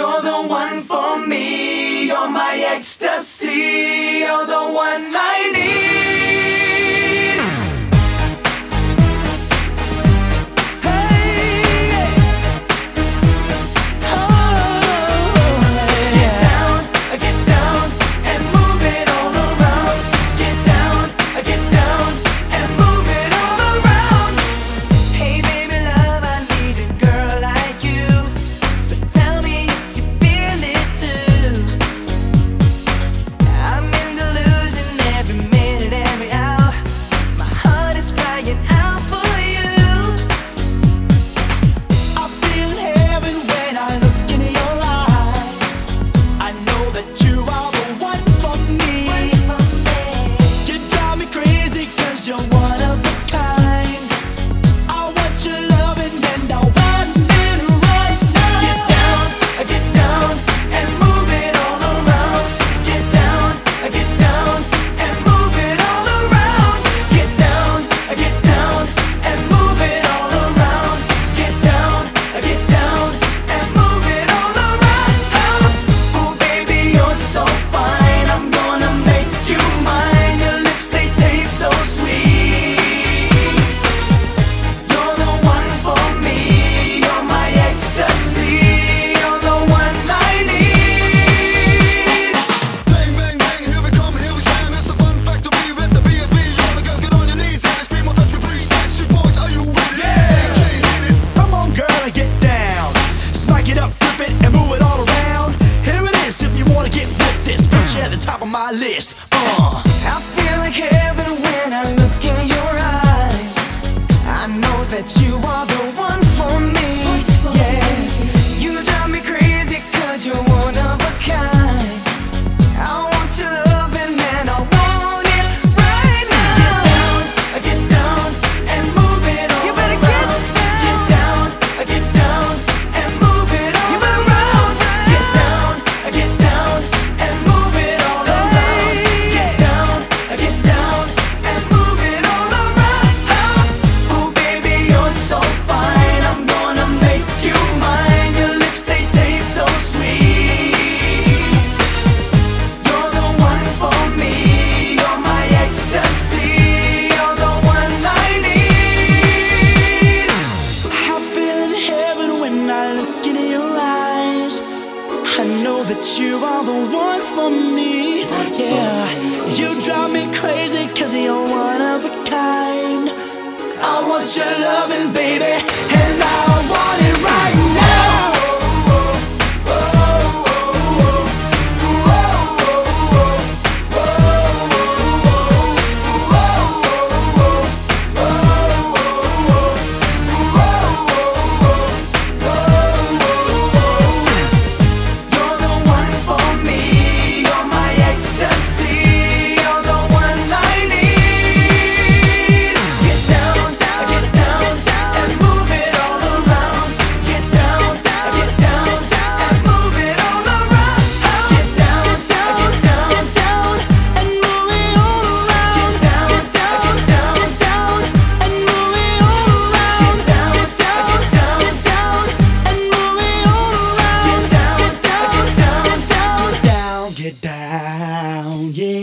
You're the one for me, you're my ecstasy, you're the one I my list. Uh. I feel like heaven when I look in your eyes. I know that you are the one. you're the one for me. Yeah, you drive me crazy cause you're one of a kind. I want your loving, baby, and I down, yeah.